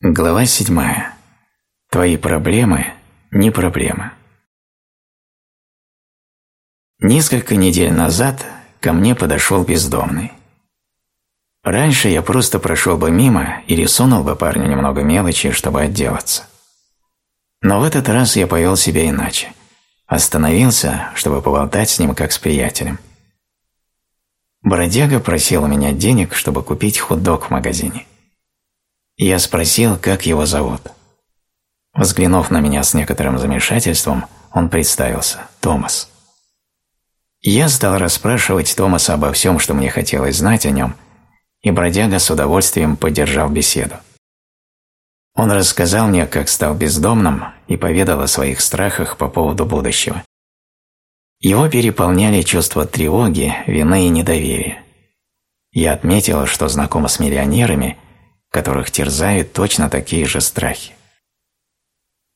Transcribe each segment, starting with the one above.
Глава седьмая. Твои проблемы не проблемы. Несколько недель назад ко мне подошел бездомный. Раньше я просто прошел бы мимо или сунул бы парню немного мелочи, чтобы отделаться. Но в этот раз я повел себя иначе. Остановился, чтобы поболтать с ним как с приятелем. Бродяга просил у меня денег, чтобы купить хот-дог в магазине. Я спросил, как его зовут. Взглянув на меня с некоторым замешательством, он представился – Томас. Я стал расспрашивать Томаса обо всем, что мне хотелось знать о нем, и бродяга с удовольствием поддержал беседу. Он рассказал мне, как стал бездомным, и поведал о своих страхах по поводу будущего. Его переполняли чувства тревоги, вины и недоверия. Я отметил, что знакома с миллионерами – которых терзают точно такие же страхи.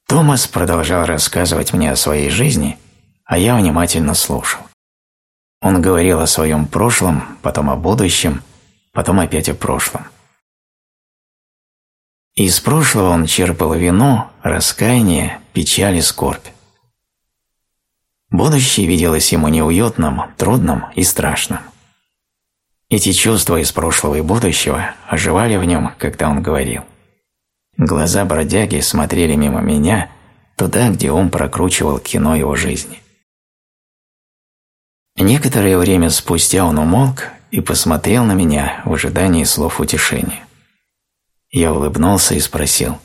Томас продолжал рассказывать мне о своей жизни, а я внимательно слушал. Он говорил о своем прошлом, потом о будущем, потом опять о прошлом. Из прошлого он черпал вину, раскаяние, печаль и скорбь. Будущее виделось ему неуютным, трудным и страшным. Эти чувства из прошлого и будущего оживали в нем, когда он говорил. Глаза бродяги смотрели мимо меня туда, где он прокручивал кино его жизни. Некоторое время спустя он умолк и посмотрел на меня в ожидании слов утешения. Я улыбнулся и спросил,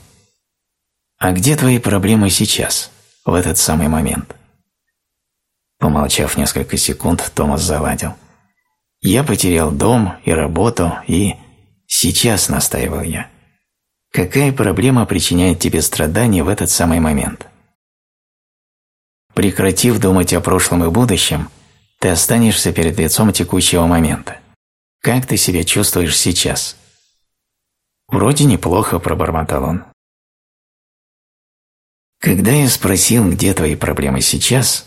«А где твои проблемы сейчас, в этот самый момент?» Помолчав несколько секунд, Томас заладил – я потерял дом и работу, и... Сейчас, настаивал я. Какая проблема причиняет тебе страдания в этот самый момент? Прекратив думать о прошлом и будущем, ты останешься перед лицом текущего момента. Как ты себя чувствуешь сейчас? Вроде неплохо, пробормотал он. Когда я спросил, где твои проблемы сейчас,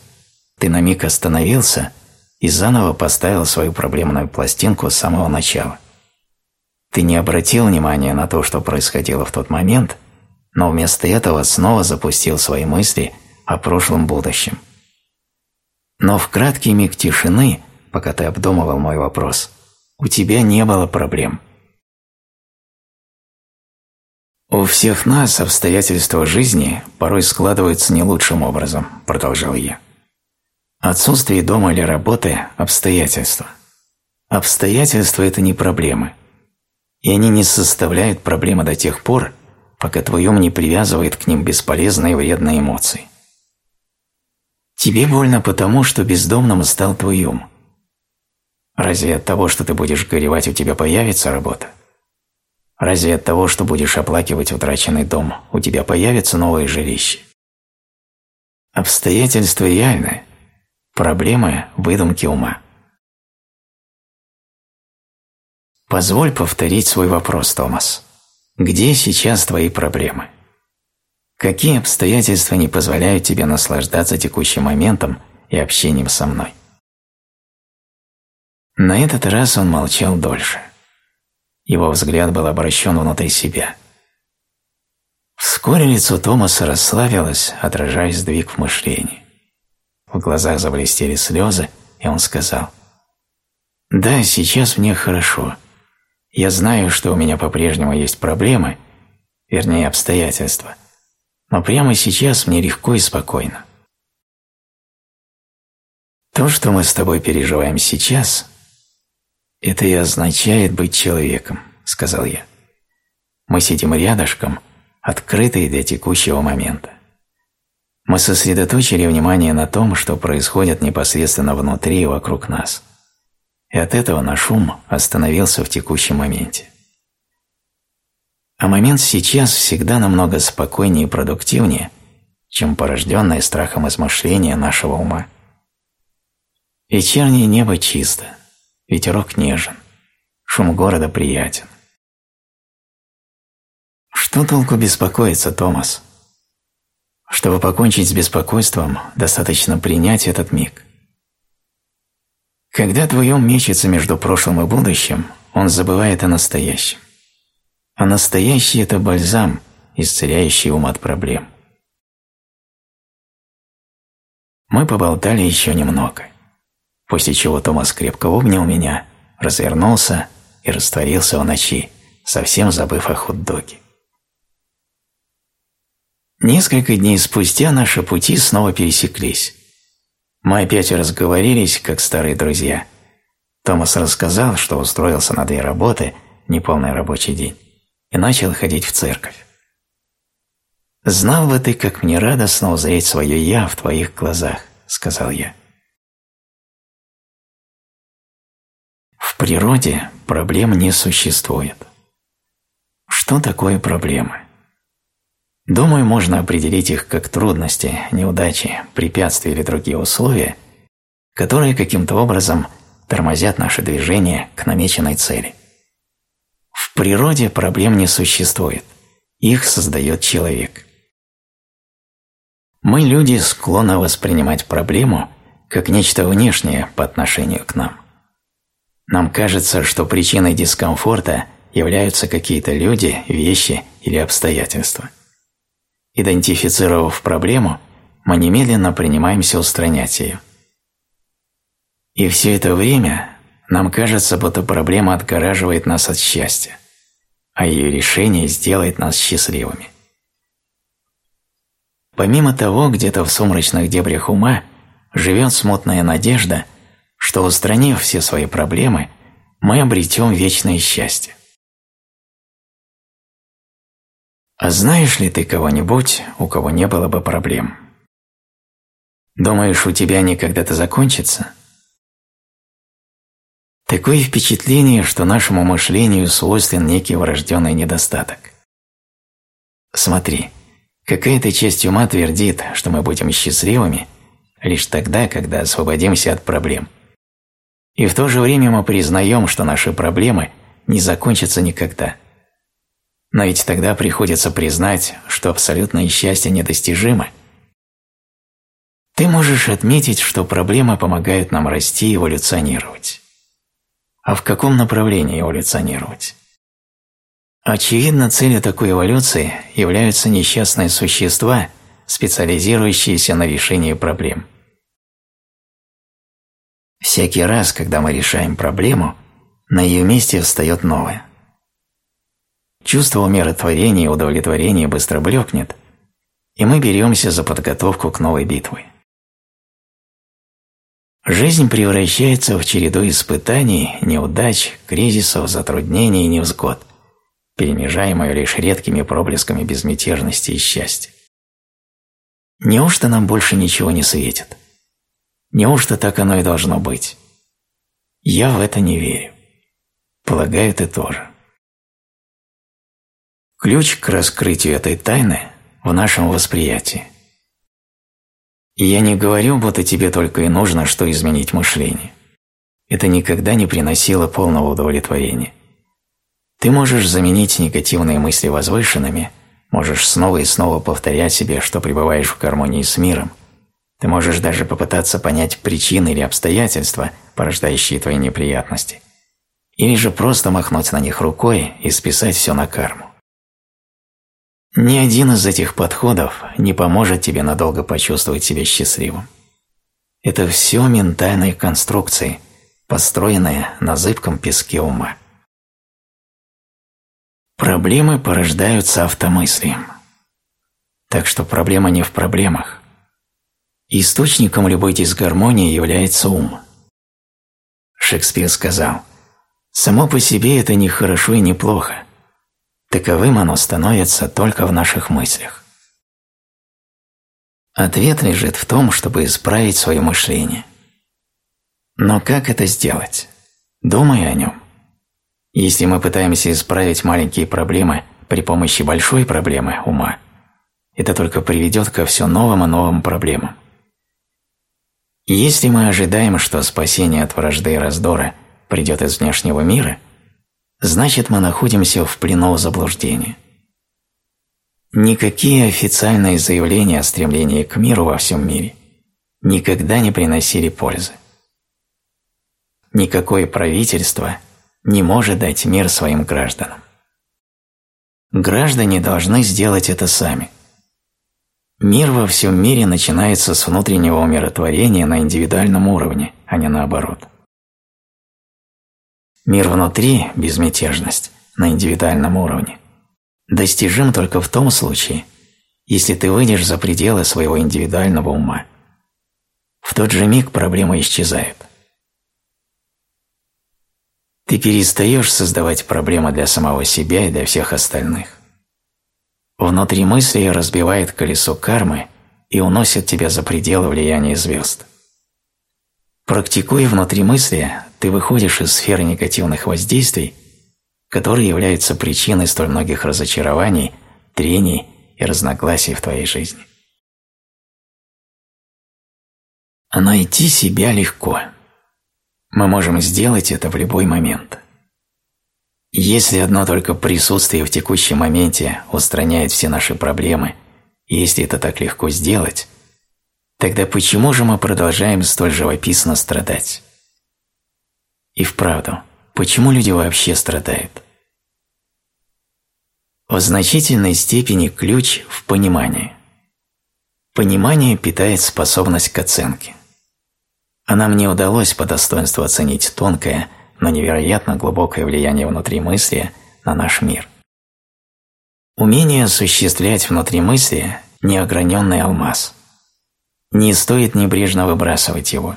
ты на миг остановился и заново поставил свою проблемную пластинку с самого начала. Ты не обратил внимания на то, что происходило в тот момент, но вместо этого снова запустил свои мысли о прошлом будущем. Но в краткий миг тишины, пока ты обдумывал мой вопрос, у тебя не было проблем. «У всех нас обстоятельства жизни порой складываются не лучшим образом», – продолжал я. Отсутствие дома или работы – обстоятельства. Обстоятельства – это не проблемы. И они не составляют проблемы до тех пор, пока твой ум не привязывает к ним бесполезные вредные эмоции. Тебе больно потому, что бездомным стал твой ум. Разве от того, что ты будешь горевать, у тебя появится работа? Разве от того, что будешь оплакивать утраченный дом, у тебя появится новое жилище? Обстоятельства реальны, Проблемы – выдумки ума. Позволь повторить свой вопрос, Томас. Где сейчас твои проблемы? Какие обстоятельства не позволяют тебе наслаждаться текущим моментом и общением со мной? На этот раз он молчал дольше. Его взгляд был обращен внутрь себя. Вскоре лицо Томаса расслабилось, отражая сдвиг в мышлении. В глазах заблестели слезы, и он сказал, «Да, сейчас мне хорошо. Я знаю, что у меня по-прежнему есть проблемы, вернее обстоятельства, но прямо сейчас мне легко и спокойно. То, что мы с тобой переживаем сейчас, это и означает быть человеком», — сказал я. «Мы сидим рядышком, открытые для текущего момента. Мы сосредоточили внимание на том, что происходит непосредственно внутри и вокруг нас. И от этого наш ум остановился в текущем моменте. А момент сейчас всегда намного спокойнее и продуктивнее, чем порожденное страхом измышления нашего ума. Вечернее небо чисто, ветерок нежен, шум города приятен. Что толку беспокоиться, Томас? Чтобы покончить с беспокойством, достаточно принять этот миг. Когда твой ум мечется между прошлым и будущим, он забывает о настоящем. а настоящий – это бальзам, исцеляющий ум от проблем. Мы поболтали еще немного, после чего Томас крепко обнял меня, развернулся и растворился в ночи, совсем забыв о хот-доге. Несколько дней спустя наши пути снова пересеклись. Мы опять разговорились, как старые друзья. Томас рассказал, что устроился на две работы, неполный рабочий день, и начал ходить в церковь. «Знал бы ты, как мне радостно узреть свое «я» в твоих глазах», — сказал я. В природе проблем не существует. Что такое проблемы? Думаю, можно определить их как трудности, неудачи, препятствия или другие условия, которые каким-то образом тормозят наше движение к намеченной цели. В природе проблем не существует, их создает человек. Мы, люди, склонны воспринимать проблему как нечто внешнее по отношению к нам. Нам кажется, что причиной дискомфорта являются какие-то люди, вещи или обстоятельства – Идентифицировав проблему, мы немедленно принимаемся устранять ее. И все это время нам кажется, будто проблема отгораживает нас от счастья, а ее решение сделает нас счастливыми. Помимо того, где-то в сумрачных дебрях ума живет смутная надежда, что, устранив все свои проблемы, мы обретем вечное счастье. А знаешь ли ты кого-нибудь, у кого не было бы проблем? Думаешь, у тебя они когда-то закончатся? Такое впечатление, что нашему мышлению свойствен некий врожденный недостаток. Смотри, какая-то часть ума твердит, что мы будем счастливыми лишь тогда, когда освободимся от проблем. И в то же время мы признаем, что наши проблемы не закончатся никогда – но ведь тогда приходится признать, что абсолютное счастье недостижимо. Ты можешь отметить, что проблемы помогают нам расти и эволюционировать. А в каком направлении эволюционировать? Очевидно, целью такой эволюции являются несчастные существа, специализирующиеся на решении проблем. Всякий раз, когда мы решаем проблему, на ее месте встает новое. Чувство умиротворения и удовлетворения быстро блекнет, и мы беремся за подготовку к новой битве. Жизнь превращается в череду испытаний, неудач, кризисов, затруднений и невзгод, перемежаемую лишь редкими проблесками безмятежности и счастья. Неужто нам больше ничего не светит? Неужто так оно и должно быть? Я в это не верю. Полагаю, ты тоже. Ключ к раскрытию этой тайны в нашем восприятии. И я не говорю, будто тебе только и нужно, что изменить мышление. Это никогда не приносило полного удовлетворения. Ты можешь заменить негативные мысли возвышенными, можешь снова и снова повторять себе, что пребываешь в гармонии с миром. Ты можешь даже попытаться понять причины или обстоятельства, порождающие твои неприятности. Или же просто махнуть на них рукой и списать все на карму. Ни один из этих подходов не поможет тебе надолго почувствовать себя счастливым. Это все ментальные конструкции, построенные на зыбком песке ума. Проблемы порождаются автомыслием. Так что проблема не в проблемах. Источником любой дисгармонии является ум. Шекспир сказал, «Само по себе это не хорошо и не плохо, Таковым оно становится только в наших мыслях. Ответ лежит в том, чтобы исправить свое мышление. Но как это сделать? Думай о нем. Если мы пытаемся исправить маленькие проблемы при помощи большой проблемы ума, это только приведет ко все новым и новым проблемам. Если мы ожидаем, что спасение от вражды и раздора придет из внешнего мира – значит мы находимся в плену заблуждения. Никакие официальные заявления о стремлении к миру во всем мире никогда не приносили пользы. Никакое правительство не может дать мир своим гражданам. Граждане должны сделать это сами. Мир во всем мире начинается с внутреннего умиротворения на индивидуальном уровне, а не наоборот. Мир внутри, безмятежность, на индивидуальном уровне, достижим только в том случае, если ты выйдешь за пределы своего индивидуального ума. В тот же миг проблема исчезает. Ты перестаешь создавать проблемы для самого себя и для всех остальных. Внутри мысли разбивает колесо кармы и уносит тебя за пределы влияния звезд. Практикуя внутри мысли, ты выходишь из сферы негативных воздействий, которые являются причиной столь многих разочарований, трений и разногласий в твоей жизни. Найти себя легко. Мы можем сделать это в любой момент. Если одно только присутствие в текущем моменте устраняет все наши проблемы, если это так легко сделать, тогда почему же мы продолжаем столь живописно страдать? И вправду, почему люди вообще страдают? В значительной степени ключ в понимании. Понимание питает способность к оценке. А нам не удалось по достоинству оценить тонкое, но невероятно глубокое влияние внутри мысли на наш мир. Умение осуществлять внутри мысли – неограненный алмаз. Не стоит небрежно выбрасывать его.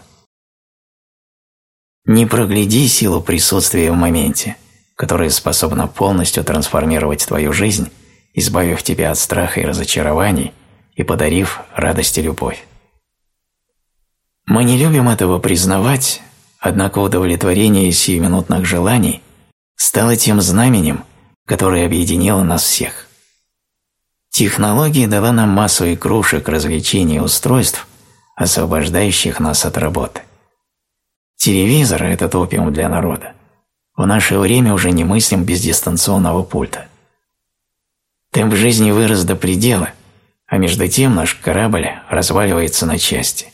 Не прогляди силу присутствия в моменте, которая способна полностью трансформировать твою жизнь, избавив тебя от страха и разочарований и подарив радость и любовь. Мы не любим этого признавать, однако удовлетворение сиюминутных желаний стало тем знаменем, которое объединило нас всех. Технология дала нам массу игрушек, развлечений и устройств, освобождающих нас от работы. Телевизор – это опиум для народа. В наше время уже не мыслим без дистанционного пульта. Темп жизни вырос до предела, а между тем наш корабль разваливается на части.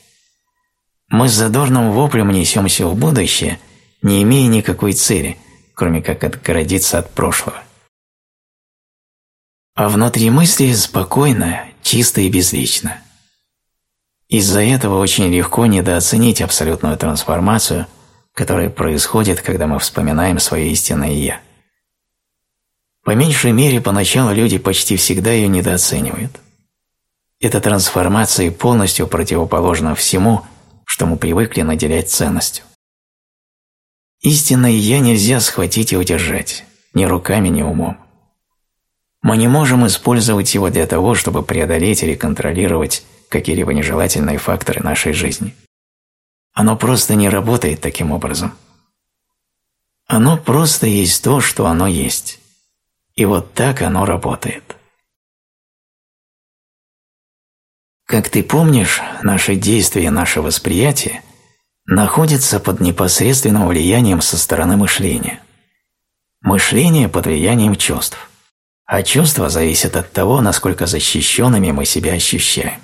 Мы с задорным воплем несемся в будущее, не имея никакой цели, кроме как отгородиться от прошлого. А внутри мысли спокойно, чисто и безлично. Из-за этого очень легко недооценить абсолютную трансформацию, которая происходит, когда мы вспоминаем свое истинное «я». По меньшей мере, поначалу люди почти всегда ее недооценивают. Эта трансформация полностью противоположна всему – что мы привыкли наделять ценностью. Истинное «я» нельзя схватить и удержать, ни руками, ни умом. Мы не можем использовать его для того, чтобы преодолеть или контролировать какие-либо нежелательные факторы нашей жизни. Оно просто не работает таким образом. Оно просто есть то, что оно есть. И вот так оно работает. Как ты помнишь, наши действия и наше восприятие находятся под непосредственным влиянием со стороны мышления. Мышление под влиянием чувств, а чувства зависят от того, насколько защищенными мы себя ощущаем.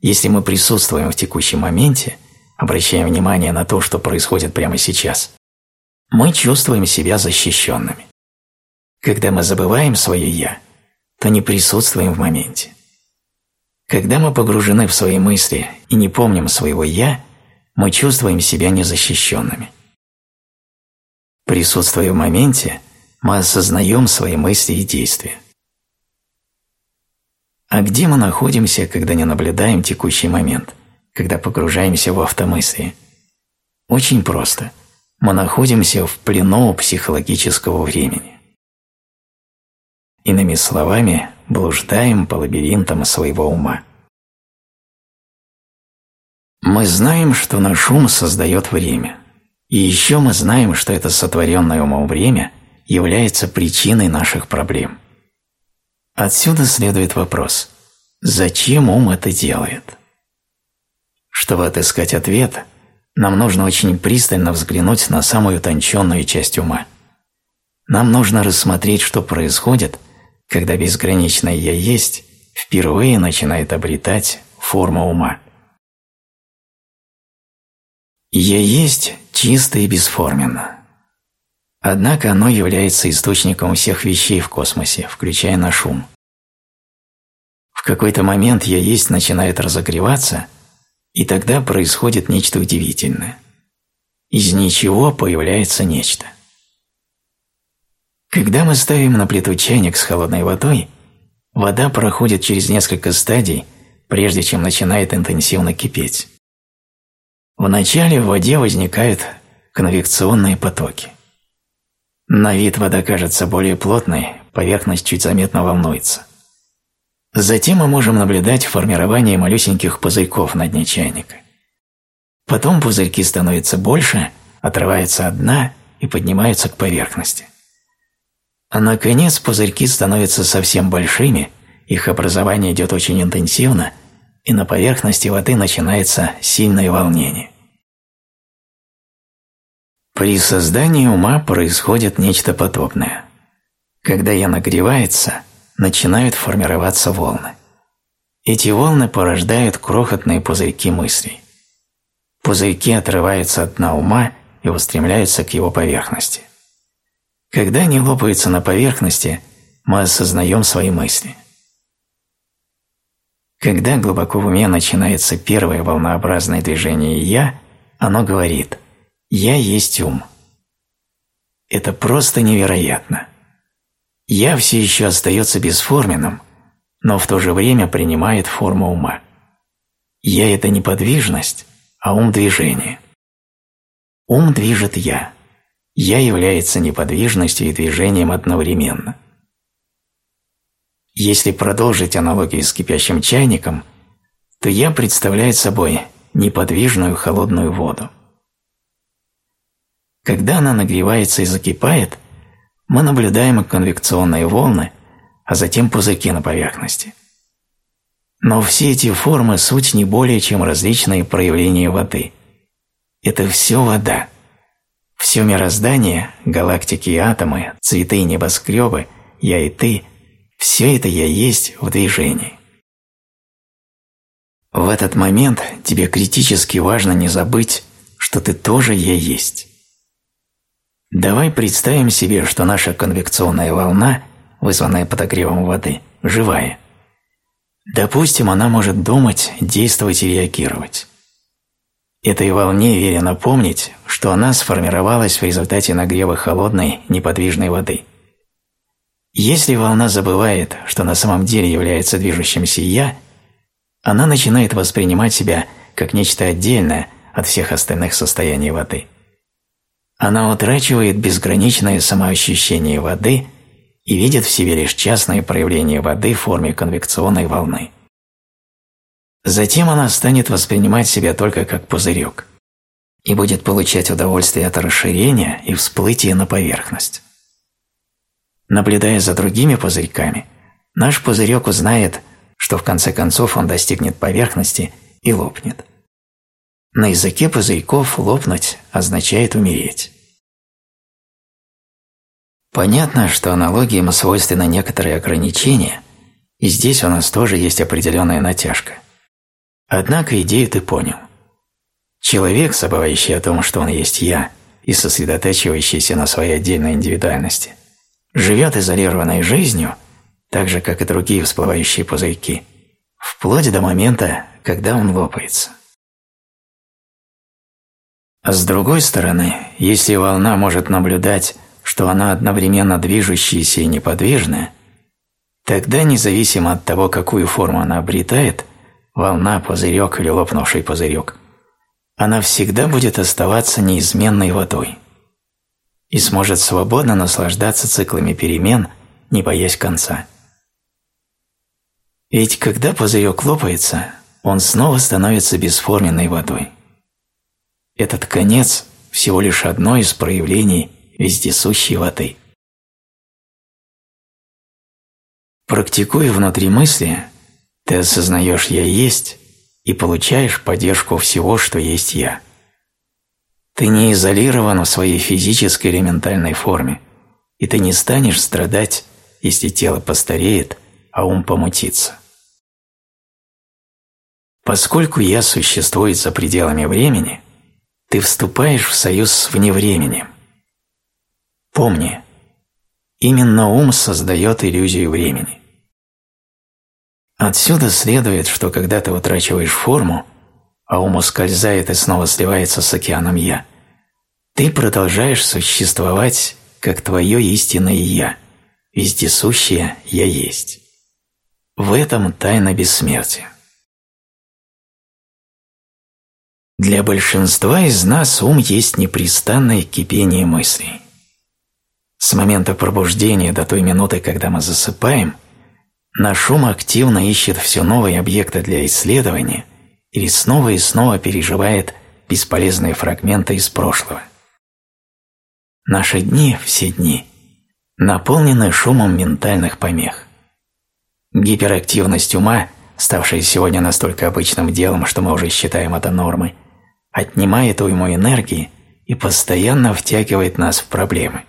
Если мы присутствуем в текущем моменте, обращаем внимание на то, что происходит прямо сейчас, мы чувствуем себя защищенными. Когда мы забываем свое «я», то не присутствуем в моменте. Когда мы погружены в свои мысли и не помним своего «я», мы чувствуем себя незащищенными. Присутствуя в моменте, мы осознаем свои мысли и действия. А где мы находимся, когда не наблюдаем текущий момент, когда погружаемся в автомыслие? Очень просто. Мы находимся в плену психологического времени. Иными словами, блуждаем по лабиринтам своего ума. Мы знаем, что наш ум создает время. И еще мы знаем, что это сотворенное умом время является причиной наших проблем. Отсюда следует вопрос, зачем ум это делает? Чтобы отыскать ответ, нам нужно очень пристально взглянуть на самую утонченную часть ума. Нам нужно рассмотреть, что происходит – когда безграничное «я есть» впервые начинает обретать форму ума. «Я есть» чисто и бесформенно. Однако оно является источником всех вещей в космосе, включая наш ум. В какой-то момент я есть начинает разогреваться, и тогда происходит нечто удивительное. Из ничего появляется нечто. Когда мы ставим на плиту чайник с холодной водой, вода проходит через несколько стадий, прежде чем начинает интенсивно кипеть. Вначале в воде возникают конвекционные потоки. На вид вода кажется более плотной, поверхность чуть заметно волнуется. Затем мы можем наблюдать формирование малюсеньких пузырьков на дне чайника. Потом пузырьки становятся больше, отрываются от дна и поднимаются к поверхности. А наконец пузырьки становятся совсем большими, их образование идет очень интенсивно, и на поверхности воды начинается сильное волнение. При создании ума происходит нечто подобное. Когда я нагревается, начинают формироваться волны. Эти волны порождают крохотные пузырьки мыслей. Пузырьки отрываются от дна ума и устремляются к его поверхности. Когда они лопаются на поверхности, мы осознаем свои мысли. Когда глубоко в уме начинается первое волнообразное движение «я», оно говорит «я есть ум». Это просто невероятно. «Я» все еще остается бесформенным, но в то же время принимает форму ума. «Я» – это неподвижность, а ум – движение. Ум движет «я». «Я» является неподвижностью и движением одновременно. Если продолжить аналогию с кипящим чайником, то «я» представляет собой неподвижную холодную воду. Когда она нагревается и закипает, мы наблюдаем конвекционные волны, а затем пузырьки на поверхности – но все эти формы – суть не более, чем различные проявления воды. Это все вода. Все мироздание, галактики и атомы, цветы и небоскребы, я и ты – все это я есть в движении. В этот момент тебе критически важно не забыть, что ты тоже я есть. Давай представим себе, что наша конвекционная волна, вызванная подогревом воды, живая – Допустим, она может думать, действовать и реагировать. Этой волне велено помнить, что она сформировалась в результате нагрева холодной, неподвижной воды. Если волна забывает, что на самом деле является движущимся «я», она начинает воспринимать себя как нечто отдельное от всех остальных состояний воды. Она утрачивает безграничное самоощущение воды и видит в себе лишь частное проявление воды в форме конвекционной волны. Затем она станет воспринимать себя только как пузырек и будет получать удовольствие от расширения и всплытия на поверхность. Наблюдая за другими пузырьками, наш пузырек узнает, что в конце концов он достигнет поверхности и лопнет. На языке пузырьков лопнуть означает умереть. Понятно, что аналогиям свойственны некоторые ограничения, и здесь у нас тоже есть определенная натяжка. Однако идею ты понял. Человек, забывающий о том, что он есть «я», и сосредотачивающийся на своей отдельной индивидуальности, живет изолированной жизнью, так же, как и другие всплывающие пузырьки, вплоть до момента, когда он лопается. А с другой стороны, если волна может наблюдать что она одновременно движущаяся и неподвижная, тогда независимо от того, какую форму она обретает, волна, пузырек или лопнувший пузырек, она всегда будет оставаться неизменной водой и сможет свободно наслаждаться циклами перемен, не боясь конца. Ведь когда пузырек лопается, он снова становится бесформенной водой. Этот конец – всего лишь одно из проявлений вездесущей воды. Практикуя внутри мысли, ты осознаешь «я есть» и получаешь поддержку всего, что есть «я». Ты не изолирован в своей физической или ментальной форме, и ты не станешь страдать, если тело постареет, а ум помутится. Поскольку «я» существует за пределами времени, ты вступаешь в союз с вневременем, Помни, именно ум создает иллюзию времени. Отсюда следует, что когда ты утрачиваешь форму, а ум ускользает и снова сливается с океаном «я», ты продолжаешь существовать как твое истинное «я», вездесущее «я есть». В этом тайна бессмертия. Для большинства из нас ум есть непрестанное кипение мыслей. С момента пробуждения до той минуты, когда мы засыпаем, наш ум активно ищет все новые объекты для исследования или снова и снова переживает бесполезные фрагменты из прошлого. Наши дни, все дни, наполнены шумом ментальных помех. Гиперактивность ума, ставшая сегодня настолько обычным делом, что мы уже считаем это нормой, отнимает уйму энергии и постоянно втягивает нас в проблемы.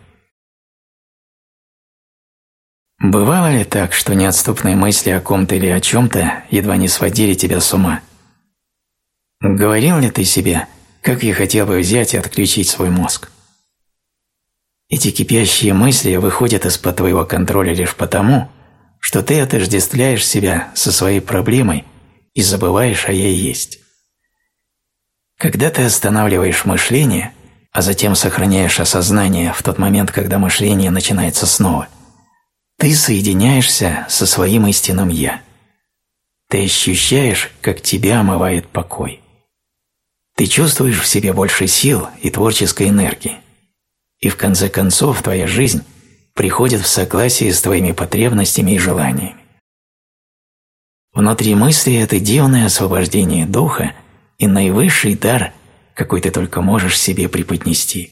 Бывало ли так, что неотступные мысли о ком-то или о чем-то едва не сводили тебя с ума? Говорил ли ты себе, как я хотел бы взять и отключить свой мозг? Эти кипящие мысли выходят из-под твоего контроля лишь потому, что ты отождествляешь себя со своей проблемой и забываешь, а я есть. Когда ты останавливаешь мышление, а затем сохраняешь осознание в тот момент, когда мышление начинается снова, ты соединяешься со своим истинным «я». Ты ощущаешь, как тебя омывает покой. Ты чувствуешь в себе больше сил и творческой энергии. И в конце концов твоя жизнь приходит в согласие с твоими потребностями и желаниями. Внутри мысли это дивное освобождение духа и наивысший дар, какой ты только можешь себе преподнести.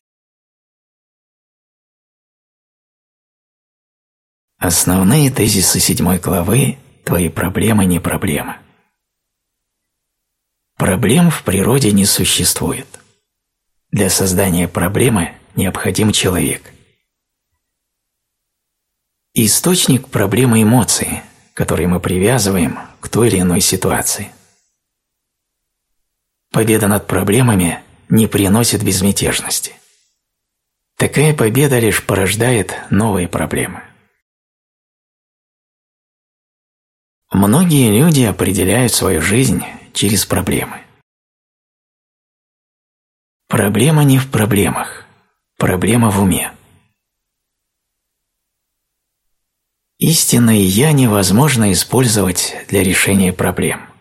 Основные тезисы седьмой главы «Твои проблемы не проблема». Проблем в природе не существует. Для создания проблемы необходим человек. Источник проблемы эмоции, которые мы привязываем к той или иной ситуации. Победа над проблемами не приносит безмятежности. Такая победа лишь порождает новые проблемы. Многие люди определяют свою жизнь через проблемы. Проблема не в проблемах, проблема в уме. Истинное «я» невозможно использовать для решения проблем.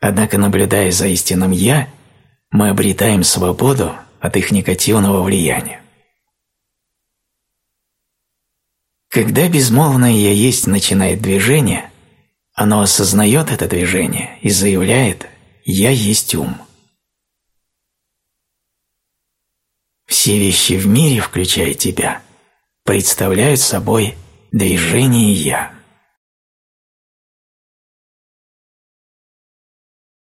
Однако, наблюдая за истинным «я», мы обретаем свободу от их негативного влияния. Когда безмолвное «я есть» начинает движение, оно осознает это движение и заявляет «я есть ум». Все вещи в мире, включая тебя, представляют собой движение «я».